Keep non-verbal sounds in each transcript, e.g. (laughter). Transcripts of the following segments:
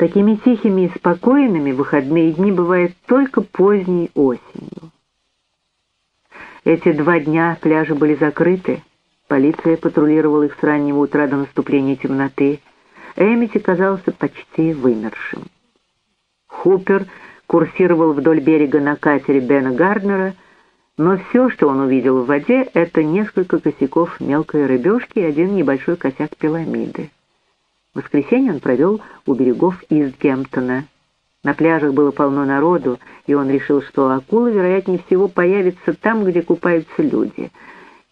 Такими тихими и спокойными выходные дни бывают только поздней осенью. Эти два дня пляжи были закрыты, полиция патрулировала их с раннего утра до наступления темноты. Эмити казался почти вымершим. Хупер курсировал вдоль берега на катере Бена Гарднера, но все, что он увидел в воде, это несколько косяков мелкой рыбешки и один небольшой косяк пирамиды. Воскресенье он провел у берегов Истгемптона. На пляжах было полно народу, и он решил, что акула, вероятнее всего, появится там, где купаются люди.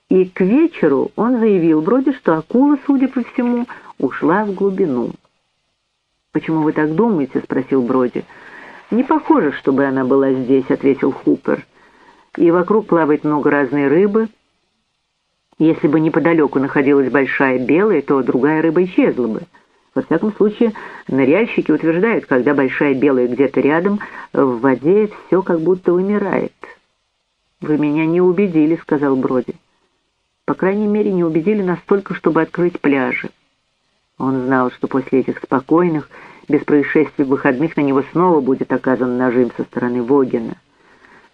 И к вечеру он заявил вроде, что акула, судя по всему, ушла в глубину. «Почему вы так думаете?» — спросил Броди. «Не похоже, чтобы она была здесь», — ответил Хупер. «И вокруг плавает много разной рыбы. Если бы неподалеку находилась большая белая, то другая рыба исчезла бы». Во всяком случае, ныряльщики утверждают, когда большая белая где-то рядом, в воде все как будто вымирает. «Вы меня не убедили», — сказал Броди. «По крайней мере, не убедили настолько, чтобы открыть пляжи». Он знал, что после этих спокойных, без происшествий выходных на него снова будет оказан нажим со стороны Вогина.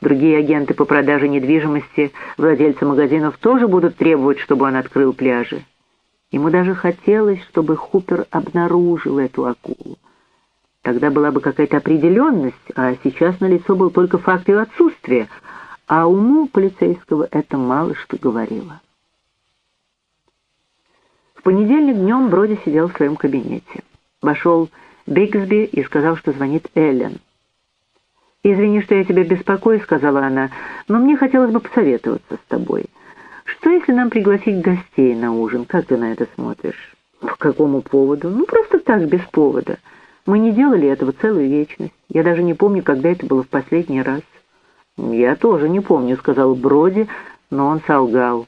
Другие агенты по продаже недвижимости, владельцы магазинов тоже будут требовать, чтобы он открыл пляжи. Ему даже хотелось, чтобы Хупер обнаружил эту акулу. Тогда была бы какая-то определенность, а сейчас на лицо был только факт ее отсутствия, а уму полицейского это мало что говорило. В понедельник днем Броди сидел в своем кабинете. Вошел Бигсби и сказал, что звонит Эллен. «Извини, что я тебя беспокою», — сказала она, — «но мне хотелось бы посоветоваться с тобой». Что, если нам пригласить гостей на ужин? Как ты на это смотришь? По какому поводу? Ну, просто так, без повода. Мы не делали этого целую вечность. Я даже не помню, когда это было в последний раз. Я тоже не помню, сказал Броди, но он солгал.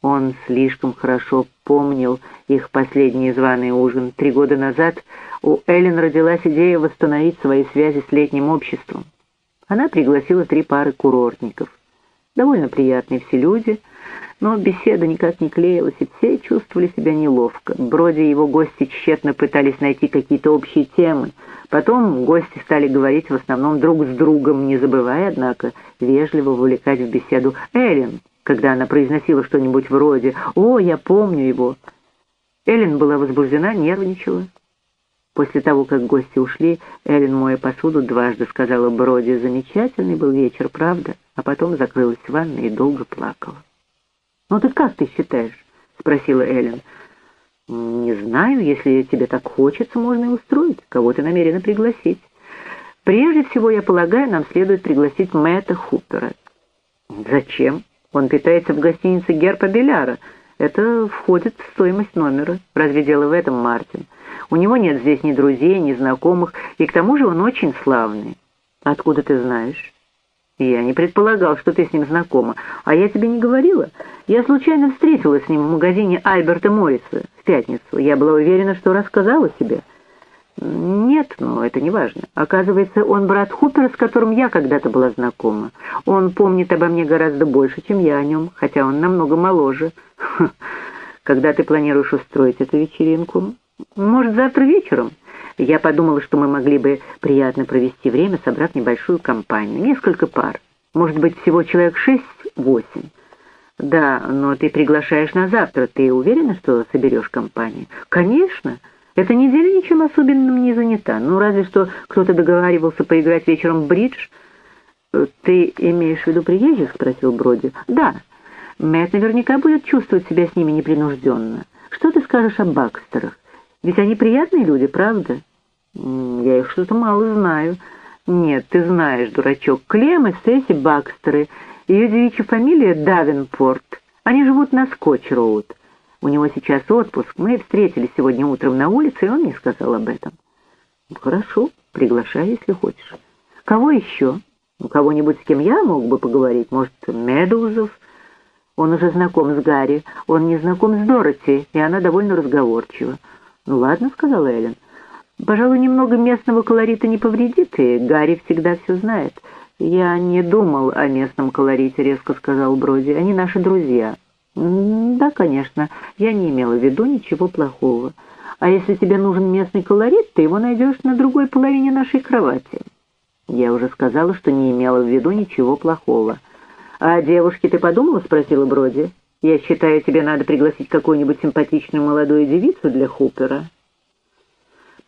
Он слишком хорошо помнил их последний званый ужин. Три года назад у Эллен родилась идея восстановить свои связи с летним обществом. Она пригласила три пары курортников. Довольно приятные все люди — но беседа никак не клеилась, и все чувствовали себя неловко. Броди и его гости тщетно пытались найти какие-то общие темы. Потом гости стали говорить в основном друг с другом, не забывая, однако, вежливо вовлекать в беседу Эллен, когда она произносила что-нибудь вроде «О, я помню его». Эллен была возбуждена, нервничала. После того, как гости ушли, Эллен, моя посуду, дважды сказала Броди «Замечательный был вечер, правда?» А потом закрылась в ванной и долго плакала. «Ну ты как ты считаешь?» — спросила Эллен. «Не знаю, если тебе так хочется, можно и устроить. Кого ты намерена пригласить? Прежде всего, я полагаю, нам следует пригласить Мэтта Хупера». «Зачем? Он питается в гостинице Герпа Беляра. Это входит в стоимость номера. Разве дело в этом, Мартин? У него нет здесь ни друзей, ни знакомых, и к тому же он очень славный. Откуда ты знаешь?» «Я не предполагал, что ты с ним знакома. А я тебе не говорила? Я случайно встретилась с ним в магазине Альберта Морриса в пятницу. Я была уверена, что рассказала тебе». «Нет, но это не важно. Оказывается, он брат Хупера, с которым я когда-то была знакома. Он помнит обо мне гораздо больше, чем я о нем, хотя он намного моложе. (laughs) Когда ты планируешь устроить эту вечеринку? Может, завтра вечером?» Я подумала, что мы могли бы приятно провести время, собрав небольшую компанию. Несколько пар. Может быть, всего человек шесть-восемь. Да, но ты приглашаешь на завтра. Ты уверена, что соберешь компанию? Конечно. Эта неделя ничем особенным не занята. Ну, разве что кто-то договаривался поиграть вечером в бридж. «Ты имеешь в виду приезжих?» — спросил Броди. «Да. Мэтт наверняка будет чувствовать себя с ними непринужденно. Что ты скажешь о Бакстерах? Ведь они приятные люди, правда?» «Я их что-то мало знаю». «Нет, ты знаешь, дурачок, Клем и Сесси Бакстеры. Ее девичья фамилия Давенпорт. Они живут на Скотч-Роуд. У него сейчас отпуск. Мы встретились сегодня утром на улице, и он мне сказал об этом». «Хорошо, приглашай, если хочешь». «Кого еще? Ну, кого-нибудь, с кем я мог бы поговорить? Может, Медоузов?» Он уже знаком с Гарри, он не знаком с Дороти, и она довольно разговорчива. «Ну ладно», — сказала Эллен. Пожалуй, немного местного колорита не повредит, и Гарри всегда все знает. Я не думал о местном колорите, резко сказал Броди. Они наши друзья. Да, конечно, я не имела в виду ничего плохого. А если тебе нужен местный колорит, ты его найдешь на другой половине нашей кровати. Я уже сказала, что не имела в виду ничего плохого. «А о девушке ты подумала?» — спросила Броди. «Я считаю, тебе надо пригласить какую-нибудь симпатичную молодую девицу для Хупера».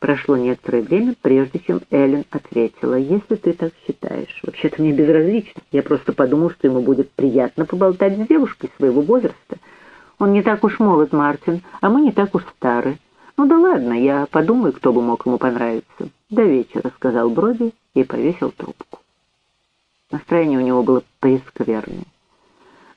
Прошло некоторое время, прежде чем Эллен ответила, «Если ты так считаешь. Вообще-то мне безразлично. Я просто подумал, что ему будет приятно поболтать с девушкой своего возраста. Он не так уж молод, Мартин, а мы не так уж стары. Ну да ладно, я подумаю, кто бы мог ему понравиться. До вечера», — сказал Броди и повесил трубку. Настроение у него было прескверное.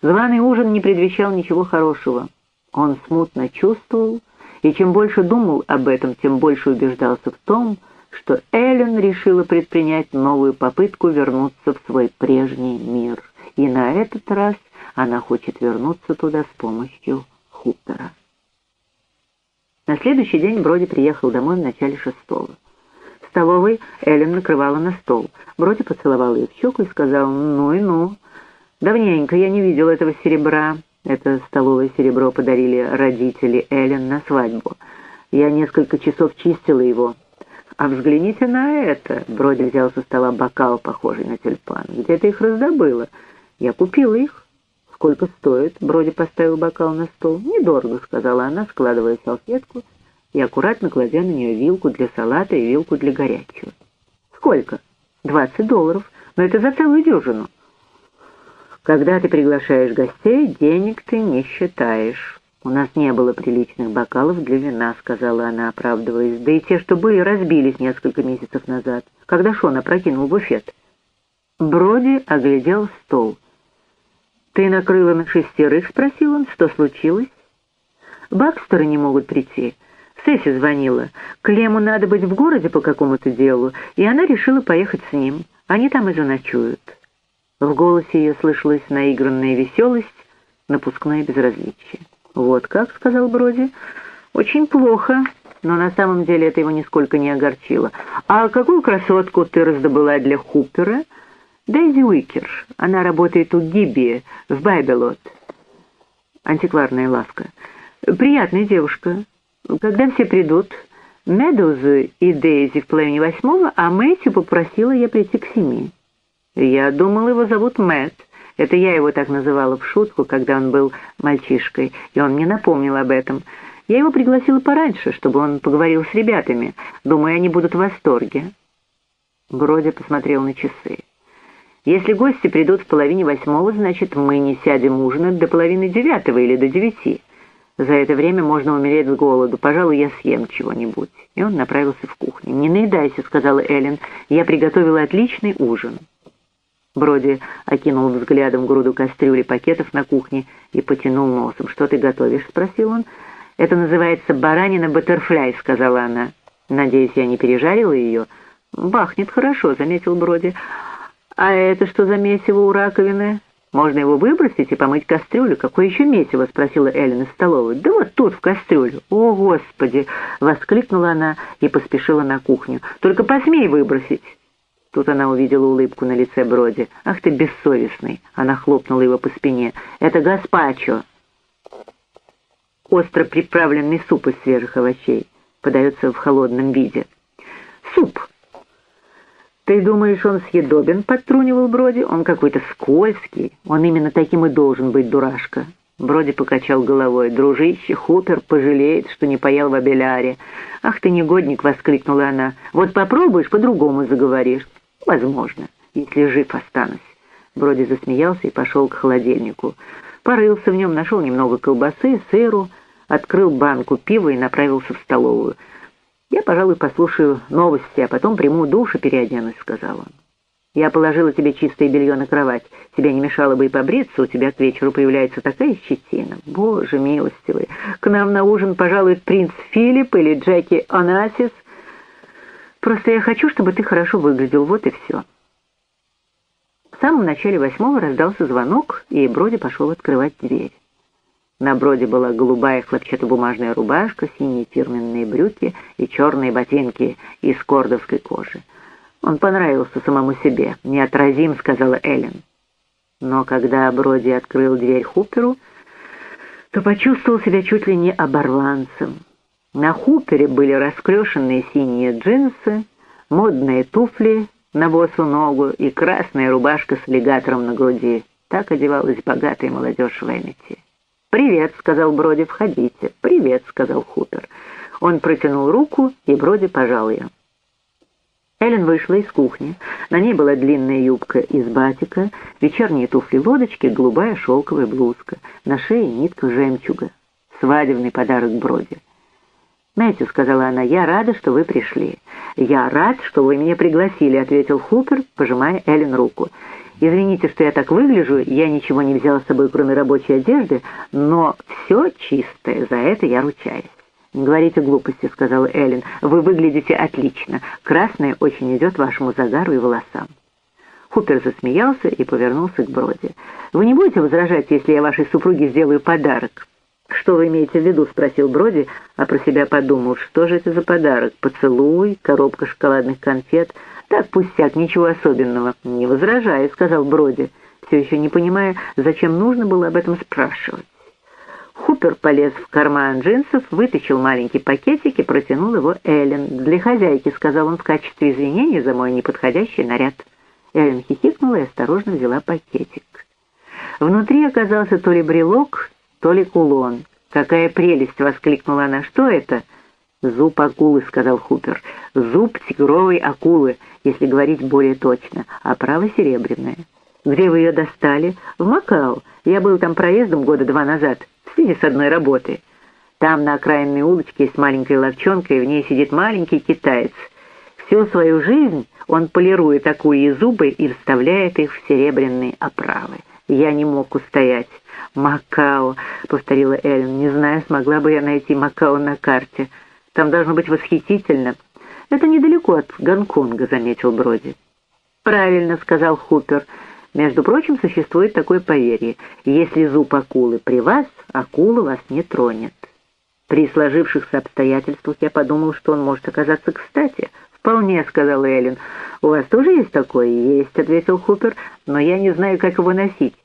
Званый ужин не предвещал ничего хорошего. Он смутно чувствовал, и чем больше думал об этом, тем больше убеждался в том, что Эллен решила предпринять новую попытку вернуться в свой прежний мир. И на этот раз она хочет вернуться туда с помощью Хутора. На следующий день Броди приехал домой в начале шестого. В столовой Эллен накрывала на стол. Броди поцеловал ее в щеку и сказал «Ну и ну». «Давненько я не видел этого серебра». Это столовое серебро подарили родители Эллен на свадьбу. Я несколько часов чистила его. А взгляните на это. Броди взял со стола бокал, похожий на тюльпан. Где ты их раздобыла? Я купила их. Сколько стоит? Броди поставил бокал на стол. Недорого, сказала она, складывая салфетку и аккуратно кладя на нее вилку для салата и вилку для горячего. Сколько? Двадцать долларов. Но это за целую дюжину. Когда ты приглашаешь гостей, денег ты не считаешь. У нас не было приличных бокалов для вина, сказала она, оправдываясь. Да и те, что были, разбились несколько месяцев назад, когда Шон опрокинул буфет. Броди оглядел стол. «Ты накрыла на шестерых?» — спросил он. «Что случилось?» «Бакстеры не могут прийти». Сесси звонила. Клему надо быть в городе по какому-то делу, и она решила поехать с ним. Они там и заночуют. В голосе ее слышалась наигранная веселость, напускное безразличие. «Вот как», — сказал Броди, — «очень плохо». Но на самом деле это его нисколько не огорчило. «А какую красотку ты раздобыла для Хупера?» «Дейзи Уикер. Она работает у Гибби в Байбелот». Антикварная лавка. «Приятная девушка. Когда все придут...» Медузы и Дейзи в половине восьмого, а Мэтью попросила я прийти к семи. «Я думал, его зовут Мэтт. Это я его так называла в шутку, когда он был мальчишкой, и он мне напомнил об этом. Я его пригласила пораньше, чтобы он поговорил с ребятами. Думаю, они будут в восторге». Броди посмотрел на часы. «Если гости придут в половине восьмого, значит, мы не сядем ужинать до половины девятого или до девяти. За это время можно умереть с голоду. Пожалуй, я съем чего-нибудь». И он направился в кухню. «Не наедайся», — сказала Эллен. «Я приготовила отличный ужин». Броди окинул взглядом груду кастрюли пакетов на кухне и потянул носом. «Что ты готовишь?» — спросил он. «Это называется баранина баттерфляй», — сказала она. «Надеюсь, я не пережарила ее?» «Бахнет хорошо», — заметил Броди. «А это что за месиво у раковины?» «Можно его выбросить и помыть кастрюлю. Какое еще месиво?» — спросила Эллен из столовой. «Да вот тут, в кастрюлю». «О, Господи!» — воскликнула она и поспешила на кухню. «Только посмей выбросить!» Тут она увидела улыбку на лице Броди. «Ах ты бессовестный!» Она хлопнула его по спине. «Это гаспачо!» Остро приправленный суп из свежих овощей. Подается в холодном виде. «Суп!» «Ты думаешь, он съедобен?» — подтрунивал Броди. «Он какой-то скользкий. Он именно таким и должен быть, дурашка». Броди покачал головой. «Дружище, хутор пожалеет, что не поел в Абеляре». «Ах ты негодник!» — воскликнула она. «Вот попробуешь, по-другому заговоришь». «Возможно, если жив останусь». Броди засмеялся и пошел к холодильнику. Порылся в нем, нашел немного колбасы, сыру, открыл банку пива и направился в столовую. «Я, пожалуй, послушаю новости, а потом приму душ и переоденусь», — сказал он. «Я положила тебе чистое белье на кровать. Тебе не мешало бы и побриться, у тебя к вечеру появляется такая щетина. Боже милостивый! К нам на ужин пожалуй принц Филипп или Джеки Онасис. Просто я хочу, чтобы ты хорошо выглядел, вот и все». В самом начале восьмого раздался звонок, и Броди пошел открывать дверь. На Броди была голубая хлопчатобумажная рубашка, синие фирменные брюки и черные ботинки из кордовской кожи. Он понравился самому себе. «Неотразим», — сказала Эллен. Но когда Броди открыл дверь Хуперу, то почувствовал себя чуть ли не оборванцем. На хупере были расклешенные синие джинсы, модные туфли на босу ногу и красная рубашка с аллигатором на груди. Так одевалась богатая молодежь в Эмити. «Привет», — сказал Броди, — «входите». «Привет», — сказал Хупер. Он протянул руку, и Броди пожал ее. Эллен вышла из кухни. На ней была длинная юбка из батика, вечерние туфли-лодочки, голубая шелковая блузка, на шее нитка жемчуга. Свадебный подарок Броди. «Мэтью», — сказала она, — «я рада, что вы пришли». «Я рад, что вы меня пригласили», — ответил Хупер, пожимая Эллен руку. «Извините, что я так выгляжу, я ничего не взяла с собой, кроме рабочей одежды, но все чистое, за это я ручаюсь». «Не говорите глупости», — сказала Эллен. «Вы выглядите отлично. Красное очень идет вашему загару и волосам». Хупер засмеялся и повернулся к Броди. «Вы не будете возражать, если я вашей супруге сделаю подарок?» «Что вы имеете в виду?» — спросил Броди, а про себя подумал, что же это за подарок? Поцелуй, коробка шоколадных конфет. Так, пустяк, ничего особенного. «Не возражаю», — сказал Броди, все еще не понимая, зачем нужно было об этом спрашивать. Хупер полез в карман джинсов, вытащил маленький пакетик и протянул его Эллен. «Для хозяйки», — сказал он в качестве извинения за мой неподходящий наряд. Эллен хихикнула и осторожно взяла пакетик. Внутри оказался то ли брелок, то ли кулон. «Какая прелесть!» — воскликнула она. «Что это?» «Зуб акулы», — сказал Хупер. «Зуб тигровой акулы, если говорить более точно, а право серебряное». «Где вы ее достали?» «В Макао. Я был там проездом года два назад» в связи с одной работой. Там на окраинной улочке есть маленькая ловчонка, и в ней сидит маленький китаец. Всю свою жизнь он полирует акульи зубы и вставляет их в серебряные оправы. Я не мог устоять. «Макао», — повторила Эллен, — «не знаю, смогла бы я найти Макао на карте. Там должно быть восхитительно». «Это недалеко от Гонконга», — заметил Броди. «Правильно», — сказал Хупер, — между прочим, существует такое поверье. Если зуб акулы при вас, акула вас не тронет. При сложившихся обстоятельствах я подумал, что он может оказаться кстати. «Вполне», — сказал Эллен. «У вас тоже есть такое?» «Есть», — ответил Хупер, — «но я не знаю, как его носить.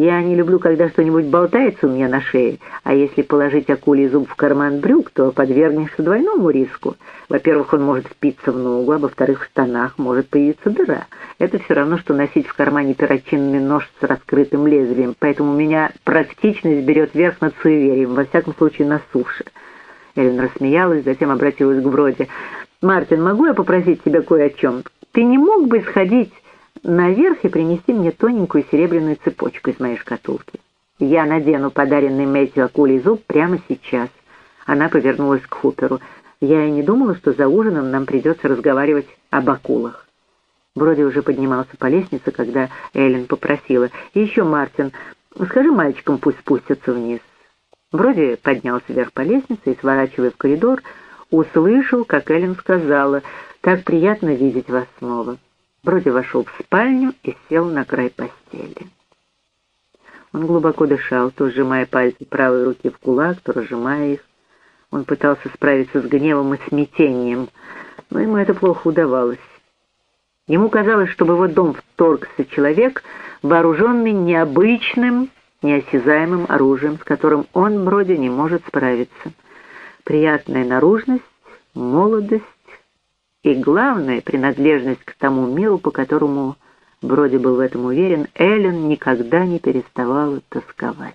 Я не люблю, когда что-нибудь болтается у меня на шее, а если положить акулий зуб в карман брюк, то подвергнешься двойному риску. Во-первых, он может впиться в ногу, а во-вторых, в штанах может появиться дыра. Это все равно, что носить в кармане перочинный нож с раскрытым лезвием, поэтому у меня практичность берет верх над суеверием, во всяком случае на суше. Эллен рассмеялась, затем обратилась к Броди. «Мартин, могу я попросить тебя кое о чем? Ты не мог бы сходить наверх и принести мне тоненькую серебряную цепочку из моей шкатулки. Я надену подаренный Мэтью акулий зуб прямо сейчас. Она повернулась к Хуперу. Я и не думала, что за ужином нам придется разговаривать об акулах. Броди уже поднимался по лестнице, когда Эллен попросила. «И еще, Мартин, скажи мальчикам, пусть спустятся вниз». Броди поднялся вверх по лестнице и, сворачивая в коридор, услышал, как Эллен сказала, «Так приятно видеть вас снова». Броди вошел в спальню и сел на край постели. Он глубоко дышал, то сжимая пальцы правой руки в кулак, то разжимая их. Он пытался справиться с гневом и смятением, но ему это плохо удавалось. Ему казалось, что в его дом вторгся человек, вооруженный необычным, неосязаемым оружием, с которым он, Броди, не может справиться. Приятная наружность, молодость, и главная принадлежность к тому миру, по которому, Броди был в этом уверен, Эллен никогда не переставала тосковать.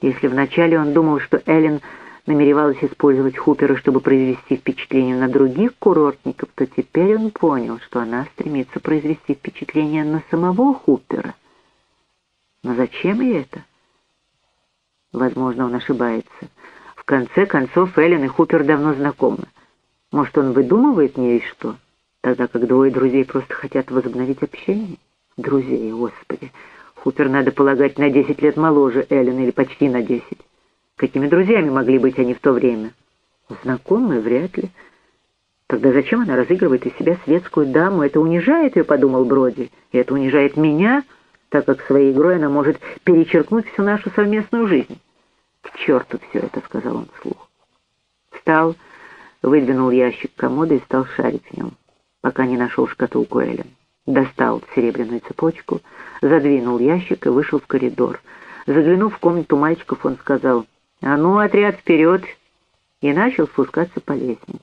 Если вначале он думал, что Эллен намеревалась использовать Хупера, чтобы произвести впечатление на других курортников, то теперь он понял, что она стремится произвести впечатление на самого Хупера. Но зачем ей это? Возможно, он ошибается. В конце концов, Эллен и Хупер давно знакомы. Может, он выдумывает мне и что? Тогда как двое друзей просто хотят возобновить общение? Друзей, господи. Хупер, надо полагать, на десять лет моложе Эллен или почти на десять. Какими друзьями могли быть они в то время? Знакомые, вряд ли. Тогда зачем она разыгрывает из себя светскую даму? Это унижает ее, подумал Броди. И это унижает меня, так как своей игрой она может перечеркнуть всю нашу совместную жизнь. «К черту все это», — сказал он вслух. Встал, выдвинул ящик комода и стал шарить в нем, пока не нашел шкатулку Эллен. Достал серебряную цепочку, задвинул ящик и вышел в коридор. Заглянув в комнату мальчиков, он сказал, «А ну, отряд, вперед! и начал спускаться по лестнице.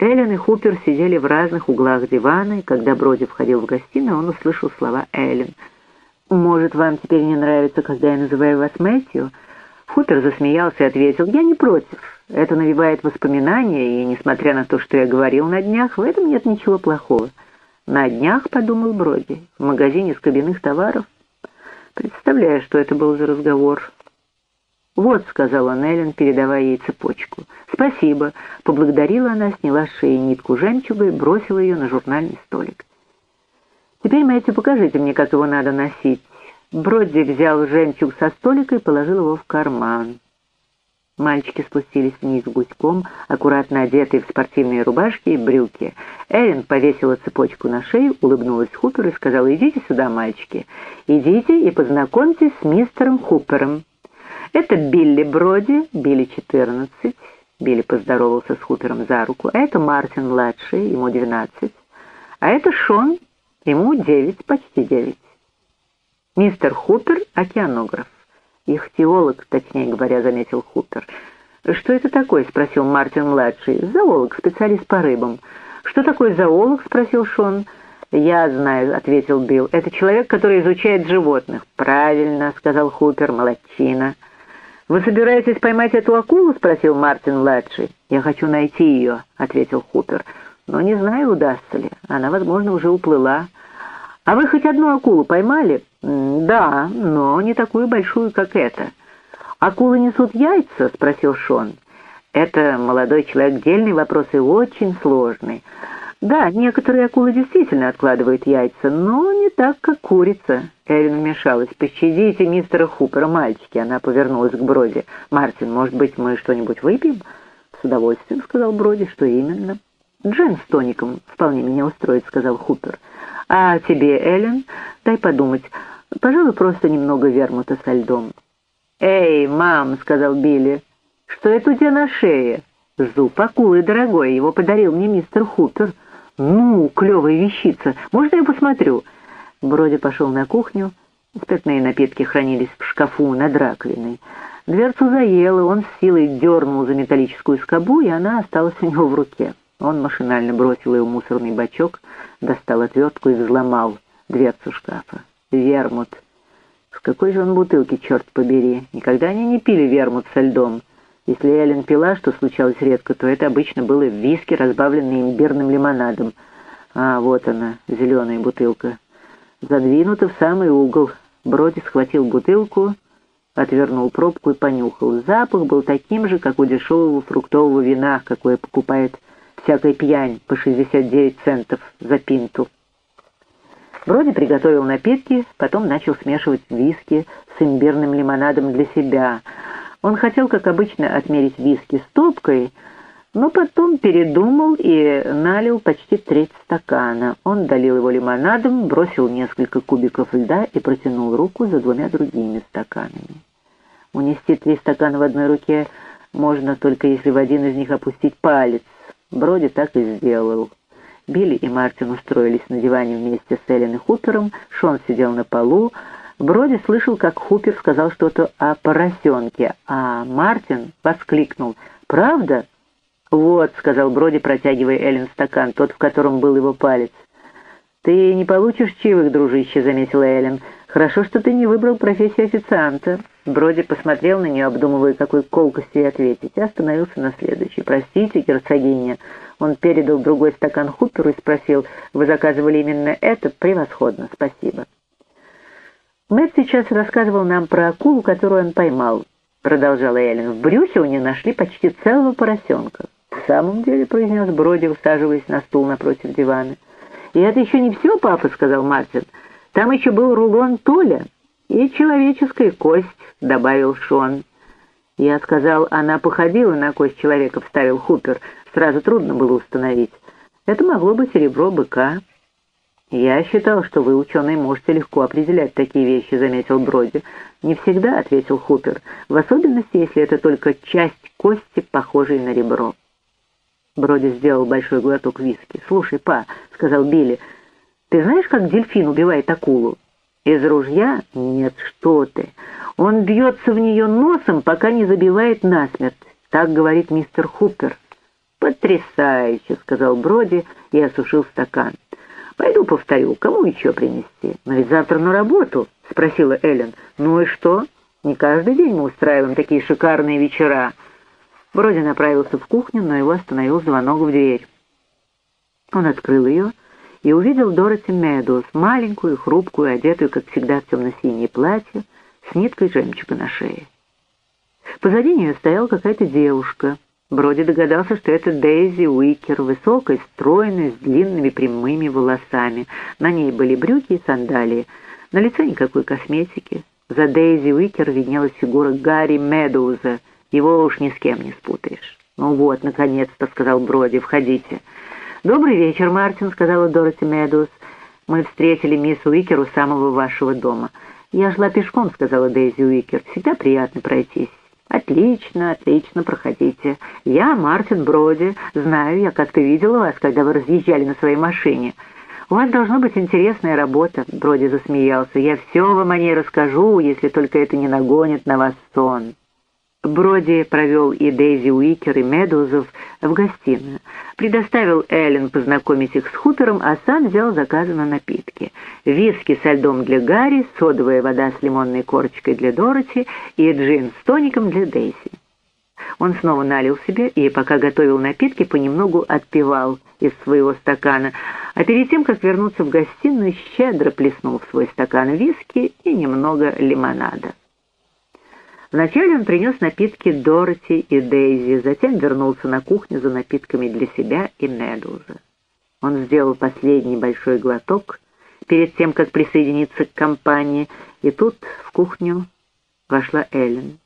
Эллен и Хупер сидели в разных углах дивана, и когда Броди входил в гостиную, он услышал слова Эллен. «Может, вам теперь не нравится, когда я называю вас Мэтью?» Хупер засмеялся и ответил, «Я не против. Это навевает воспоминания, и, несмотря на то, что я говорил на днях, в этом нет ничего плохого». «На днях», — подумал Броди, — «в магазине скобяных товаров». Представляю, что это был за разговор. «Вот», — сказала Неллен, передавая ей цепочку. «Спасибо». Поблагодарила она, сняла с шеи нитку жемчуга и бросила ее на журнальный столик. «Теперь, Мэтью, покажите мне, как его надо носить». Бродди взял жемчуг со столика и положил его в карман. Мальчики спустились вниз гуськом, аккуратно одетые в спортивные рубашки и брюки. Эрин повесила цепочку на шею, улыбнулась Хуперу и сказала, «Идите сюда, мальчики, идите и познакомьтесь с мистером Хупером. Это Билли Броди, Билли 14». Билли поздоровался с Хупером за руку. «А это Мартин-младший, ему 12. А это Шон, ему 9, почти 9. Мистер Хупер — океанограф. Их теолог, точнее говоря, заметил Хупер. «Что это такое?» — спросил Мартин-младший. «Зоолог, специалист по рыбам». «Что такое зоолог?» — спросил Шон. «Я знаю», — ответил Билл. «Это человек, который изучает животных». «Правильно», — сказал Хупер, — «молодчина». «Вы собираетесь поймать эту акулу?» — спросил Мартин-младший. «Я хочу найти ее», — ответил Хупер. «Но не знаю, удастся ли. Она, возможно, уже уплыла». «А вы хоть одну акулу поймали?» «Да, но не такую большую, как эта». «Акулы несут яйца?» — спросил Шон. «Это, молодой человек, дельный вопрос и очень сложный. Да, некоторые акулы действительно откладывают яйца, но не так, как курица». Эрин вмешалась. «Пощадите мистера Хупера, мальчики!» Она повернулась к Броди. «Мартин, может быть, мы что-нибудь выпьем?» «С удовольствием», — сказал Броди. «Что именно?» «Джин с тоником вполне меня устроит», — сказал Хупер. «А тебе, Эллен, дай подумать. Пожалуй, просто немного вермута со льдом». «Эй, мам», — сказал Билли, — «что это у тебя на шее?» «Зуб акулы, дорогой, его подарил мне мистер Хупер». «Ну, клевая вещица, можно я посмотрю?» Броди пошел на кухню. Спиртные напитки хранились в шкафу над раковиной. Дверцу заело, он с силой дернул за металлическую скобу, и она осталась у него в руке. Он машинально бросил ее в мусорный бачок, достал отвертку и взломал дверцу шкафа. Вермут. В какой же он бутылке, черт побери? Никогда они не пили вермут со льдом. Если Эллен пила, что случалось редко, то это обычно было виски, разбавленные имбирным лимонадом. А, вот она, зеленая бутылка. Задвинута в самый угол. Броди схватил бутылку, отвернул пробку и понюхал. Запах был таким же, как у дешевого фруктового вина, какое покупает всякая пьянь по 69 центов за пинту. Броди приготовил напитки, потом начал смешивать виски с имбирным лимонадом для себя. Он хотел, как обычно, отмерить виски стопкой, но потом передумал и налил почти треть стакана. Он долил его лимонадом, бросил несколько кубиков льда и протянул руку за двумя другими стаканами. Унести три стакана в одной руке можно только если в один из них опустить палец. Броди так и сделал. Билли и Мартин устроились на диване вместе с Эллен и Хупером, Шон сидел на полу. Броди слышал, как Хупер сказал что-то о поросенке, а Мартин воскликнул «Правда?» «Вот», — сказал Броди, протягивая Эллен стакан, тот, в котором был его палец. «Ты не получишь чаевых, дружище», — заметила Эллен. «Хорошо, что ты не выбрал профессию официанта». Броди посмотрел на нее, обдумывая, какой колкости ответить, и остановился на следующей. «Простите, герцогиня». Он передал другой стакан Хуперу и спросил, «Вы заказывали именно это? Превосходно, спасибо». Мэтт сейчас рассказывал нам про акулу, которую он поймал, продолжала Эллен. В брюхе у нее нашли почти целого поросенка. «В самом деле», — произнес Броди, усаживаясь на стул напротив дивана. «И это еще не все, папа», — сказал Мартин. «Там еще был рулон Толя и человеческая кость», — добавил Шон. «Я сказал, она походила на кость человека», — вставил Хупер. «Сразу трудно было установить. Это могло быть серебро быка». «Я считал, что вы, ученые, можете легко определять такие вещи», — заметил Броди. «Не всегда», — ответил Хупер, «в особенности, если это только часть кости, похожей на ребро». Броди сделал большой глоток виски. «Слушай, па», — сказал Билли, — «ты знаешь, как дельфин убивает акулу?» «Из ружья? Нет, что ты. Он бьется в нее носом, пока не забивает насмерть. Так говорит мистер Хупер. «Потрясающе!» — сказал Броди и осушил стакан. «Пойду повторю, кому еще принести? Но ведь завтра на работу?» — спросила Эллен. «Ну и что? Не каждый день мы устраиваем такие шикарные вечера». Броди направился в кухню, но его остановил звонок в дверь. Он открыл ее и увидел Дороти Медоуз, маленькую, хрупкую, одетую, как всегда, в темно-синее платье, с ниткой жемчуга на шее. Позади нее стояла какая-то девушка. Броди догадался, что это Дейзи Уикер, высокая, стройная, с длинными прямыми волосами. На ней были брюки и сандалии. На лице никакой косметики. За Дейзи Уикер виднелась фигура Гарри Медоуза. Его уж ни с кем не спутаешь. «Ну вот, наконец-то», — сказал Броди, — «входите». «Добрый вечер, Мартин», — сказала Дороти Медоуз. «Мы встретили мисс Уикер у самого вашего дома». «Я шла пешком», — сказала Дейзи Уикер. «Всегда приятно пройтись». «Отлично, отлично, проходите. Я Мартин Броди. Знаю, я как-то видела вас, когда вы разъезжали на своей машине. У вас должна быть интересная работа», — Броди засмеялся. «Я все вам о ней расскажу, если только это не нагонит на вас сон». Броди провел и Дейзи Уикер, и Медузов в гостиную. Предоставил Эллен познакомить их с хутором, а сам взял заказы на напитки. Виски со льдом для Гарри, содовая вода с лимонной корочкой для Дороти и джин с тоником для Дейзи. Он снова налил себе и, пока готовил напитки, понемногу отпивал из своего стакана, а перед тем, как вернуться в гостиную, щедро плеснул в свой стакан виски и немного лимонада. Вначале он принес напитки Дороти и Дейзи, затем вернулся на кухню за напитками для себя и Медуза. Он сделал последний большой глоток перед тем, как присоединиться к компании, и тут в кухню вошла Эллен.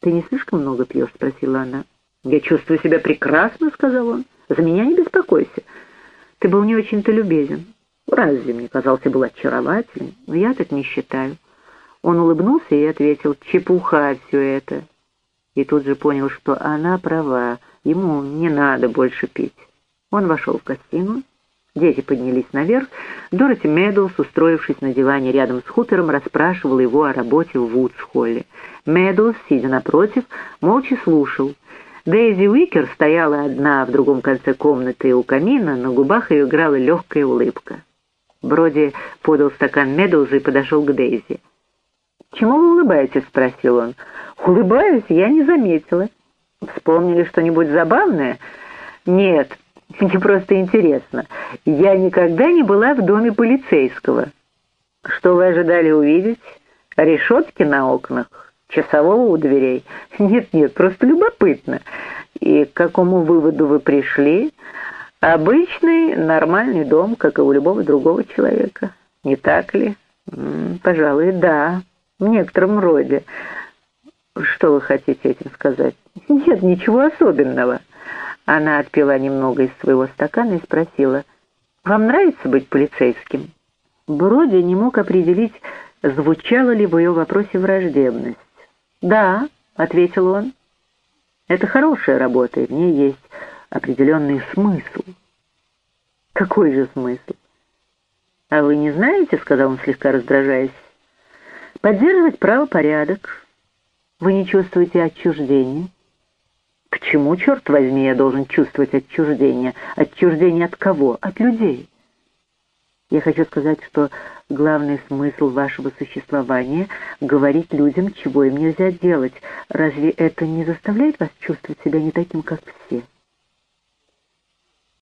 «Ты не слишком много пьешь?» — спросила она. «Я чувствую себя прекрасно», — сказал он. «За меня не беспокойся. Ты был не очень-то любезен. Разве мне казался был очаровательным? Но я так не считаю». Он улыбнулся и ответил «Чепуха все это!» И тут же понял, что она права, ему не надо больше пить. Он вошел в гостиную, дети поднялись наверх, Дороти Медоуз, устроившись на диване рядом с хутором, расспрашивала его о работе в Вудсхолле. Медоуз, сидя напротив, молча слушал. Дейзи Уикер стояла одна в другом конце комнаты у камина, на губах ее играла легкая улыбка. Броди подал стакан Медоуза и подошел к Дейзи. «Чему вы улыбаетесь?» — спросил он. «Улыбаюсь, я не заметила. Вспомнили что-нибудь забавное?» «Нет, (laughs) мне просто интересно. Я никогда не была в доме полицейского. Что вы ожидали увидеть? Решетки на окнах? Часового у дверей? (laughs) Нет-нет, просто любопытно. И к какому выводу вы пришли? Обычный, нормальный дом, как и у любого другого человека. Не так ли? Пожалуй, да» в некотором роде. Что вы хотите этим сказать? Нет, ничего особенного. Она отпила немного из своего стакана и спросила, «Вам нравится быть полицейским?» Броди не мог определить, звучала ли в ее вопросе враждебность. «Да», — ответил он, — «это хорошая работа, и в ней есть определенный смысл». «Какой же смысл?» «А вы не знаете?» — сказал он, слегка раздражаясь. Поддерживать правопорядок. Вы не чувствуете отчуждения? Почему, черт возьми, я должен чувствовать отчуждение? Отчуждение от кого? От людей. Я хочу сказать, что главный смысл вашего существования — говорить людям, чего им нельзя делать. Разве это не заставляет вас чувствовать себя не таким, как все?»